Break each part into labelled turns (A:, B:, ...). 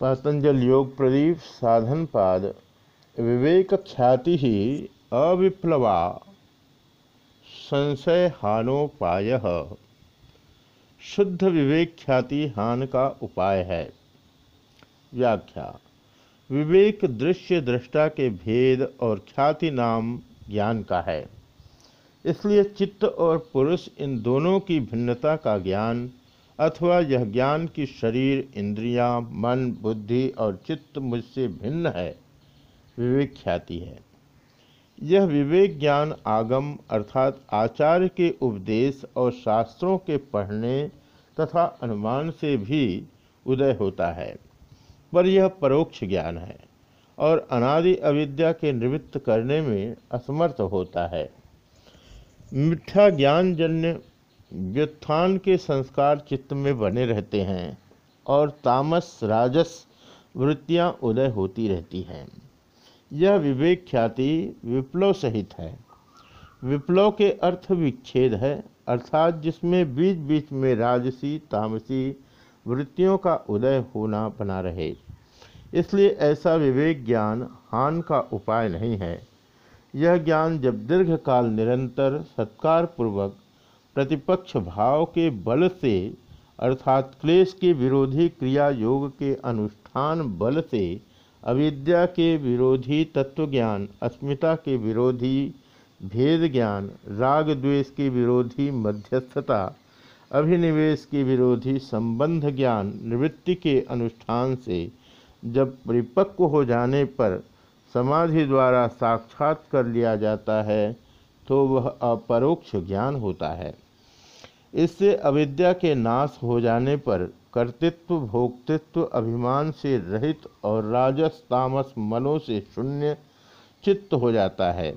A: पतंजल योग प्रदीप साधन पाद, विवेक ख्याति ही अविप्लवा, संशय हानोपाय शुद्ध विवेक ख्याति हान का उपाय है। व्याख्या, विवेक दृश्य दृष्टा के भेद और ख्याति नाम ज्ञान का है। इसलिए चित्त और पुरुष इन दोनों की भिन्नता का ज्ञान अथवा यह ज्ञान की शरीर इंद्रियाँ, मन बुद्धि और चित्त मुझसे भिन्न है विवेक ख्याति है। यह विवेक ज्ञान आगम अर्थात आचार्य के उपदेश और शास्त्रों के पढ़ने तथा अनुमान से भी उदय होता है पर यह परोक्ष ज्ञान है और अनादि अविद्या के निवृत्त करने में असमर्थ होता है। मिथ्या ज्ञानजन्य व्युत्थान के संस्कार चित्त में बने रहते हैं और तामस, राजस वृत्तियाँ उदय होती रहती हैं। यह विवेक ख्याति विप्लव सहित है। विप्लव के अर्थ विच्छेद है, अर्थात जिसमें बीच बीच में राजसी, तामसी वृत्तियों का उदय होना बना रहे। इसलिए ऐसा विवेक ज्ञान हान का उपाय नहीं है। यह ज्ञान जब दीर्घकाल निरंतर सत्कार पूर्वक प्रतिपक्ष भाव के बल से, अर्थात क्लेश के विरोधी क्रिया योग के अनुष्ठान बल से, अविद्या के विरोधी तत्वज्ञान, अस्मिता के विरोधी भेद ज्ञान राग द्वेष के विरोधी मध्यस्थता, अभिनिवेश के विरोधी संबंध ज्ञान, निवृत्ति के अनुष्ठान से, जब परिपक्व हो जाने पर समाधि द्वारा साक्षात कर लिया जाता है तो वह अपरोक्ष ज्ञान होता है। इससे अविद्या के नाश हो जाने पर कर्तृत्व, भोक्तृत्व, अभिमान से रहित और राजस तामस मनों से शून्य चित्त हो जाता है।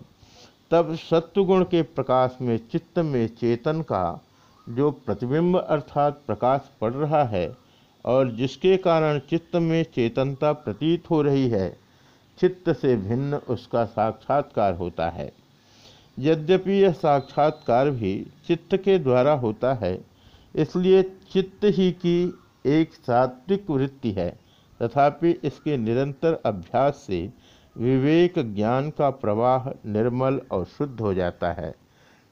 A: तब सत्वगुण के प्रकाश में चित्त में चेतन का जो प्रतिबिंब अर्थात प्रकाश पड़ रहा है और जिसके कारण चित्त में चेतनता प्रतीत हो रही है, चित्त से भिन्न उसका साक्षात्कार होता है। यद्यपि यह साक्षात्कार भी चित्त के द्वारा होता है, इसलिए चित्त ही की एक सात्विक वृत्ति है, तथापि इसके निरंतर अभ्यास से विवेक ज्ञान का प्रवाह निर्मल और शुद्ध हो जाता है।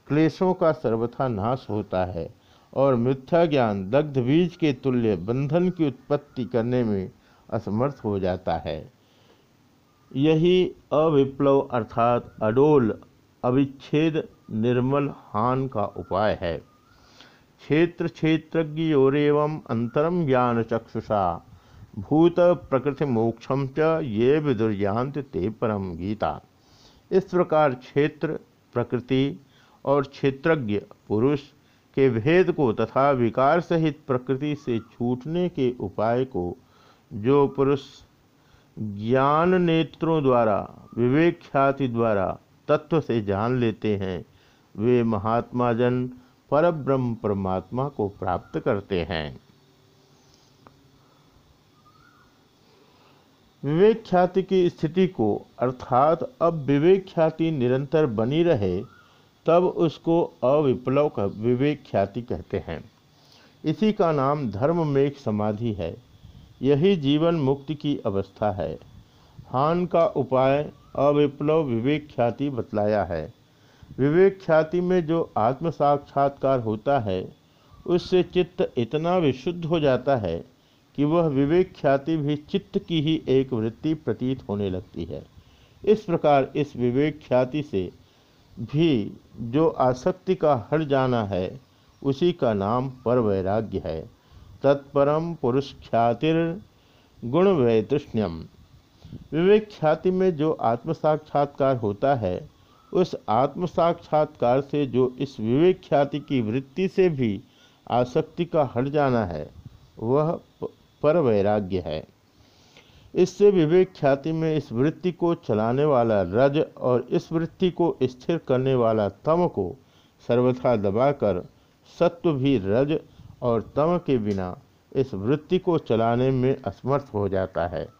A: क्लेशों का सर्वथा नाश होता है और मिथ्या ज्ञान दग्ध बीज के तुल्य बंधन की उत्पत्ति करने में असमर्थ हो जाता है। यही अविप्लव अर्थात अडोल अविच्छेद निर्मल हान का उपाय है। क्षेत्र क्षेत्रज्ञोरव अंतरम ज्ञान चक्षुषा, भूत प्रकृति मोक्षम च ये विदुर्यांत ते परम गीता। इस प्रकार क्षेत्र, प्रकृति और क्षेत्रज्ञ पुरुष के भेद को तथा विकार सहित प्रकृति से छूटने के उपाय को जो पुरुष ज्ञान नेत्रों द्वारा, विवेक ख्याति द्वारा तत्व से जान लेते हैं। वे महात्मा जन पर ब्रह्म परमात्मा को प्राप्त करते हैं। विवेक ख्याति की स्थिति को, अर्थात अब विवेक ख्याति निरंतर बनी रहे, तब उसको अविप्लव का विवेक ख्याति कहते हैं। इसी का नाम धर्म में समाधि है। यही जीवन मुक्ति की अवस्था है। हान का उपाय अविप्लव विवेक ख्याति बतलाया है। विवेक ख्याति में जो आत्म साक्षात्कार होता है, उससे चित्त इतना विशुद्ध हो जाता है कि वह विवेक ख्याति भी चित्त की ही एक वृत्ति प्रतीत होने लगती है। इस प्रकार इस विवेक ख्याति से भी जो आसक्ति का हट जाना है, उसी का नाम पर वैराग्य है। तत्परम पुरुष ख्यातिर गुण वैतृष्ण्यम। विवेक ख्याति में जो आत्म साक्षात्कार होता है, उस आत्म साक्षात्कार से जो इस विवेक ख्याति की वृत्ति से भी आसक्ति का हट जाना है, वह पर वैराग्य है। इससे विवेक ख्याति में इस वृत्ति को चलाने वाला रज और इस वृत्ति को स्थिर करने वाला तम को सर्वथा दबाकर सत्व भी रज और तम के बिना इस वृत्ति को चलाने में असमर्थ हो जाता है।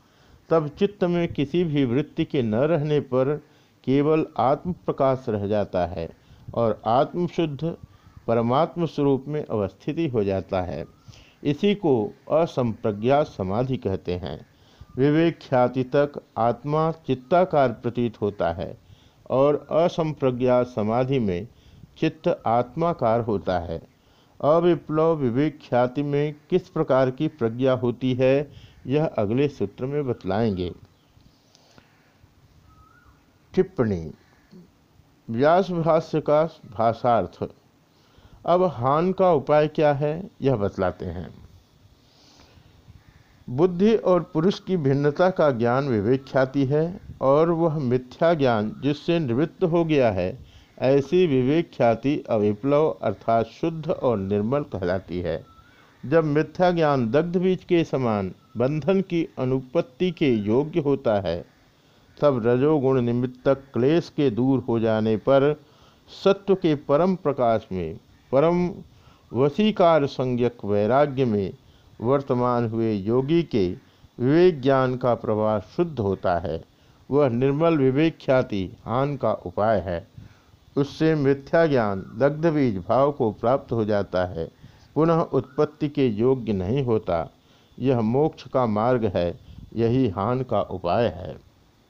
A: तब चित्त में किसी भी वृत्ति के न रहने पर केवल आत्म प्रकाश रह जाता है और आत्मशुद्ध परमात्म स्वरूप में अवस्थिति हो जाता है। इसी को असंप्रज्ञा समाधि कहते हैं। विवेक ख्याति तक आत्मा चित्ताकार प्रतीत होता है और असंप्रज्ञा समाधि में चित्त आत्माकार होता है। अविप्लव विवेक ख्याति में किस प्रकार की प्रज्ञा होती है? यह अगले सूत्र में बतलाएँगे। टिप्पणी, व्यास भाष्य का भाषार्थ। अब हान का उपाय क्या है, यह बतलाते हैं। बुद्धि और पुरुष की भिन्नता का ज्ञान विवेक ख्याति है और वह मिथ्या ज्ञान जिससे निवृत्त हो गया है, ऐसी विवेक ख्याति अविप्लव अर्थात शुद्ध और निर्मल कहलाती है। जब मिथ्या ज्ञान दग्ध बीज के समान बंधन की अनुपत्ति के योग्य होता है। तब रजोगुण निमित्तक क्लेश के दूर हो जाने पर सत्व के परम प्रकाश में, परम वसीकार संज्ञक वैराग्य में वर्तमान हुए योगी के विवेक ज्ञान का प्रवाह शुद्ध होता है। वह निर्मल विवेक ख्याति हान का उपाय है। उससे मिथ्या ज्ञान दग्ध बीज भाव को प्राप्त हो जाता है। पुनः उत्पत्ति के योग्य नहीं होता। यह मोक्ष का मार्ग है यही हान का उपाय है।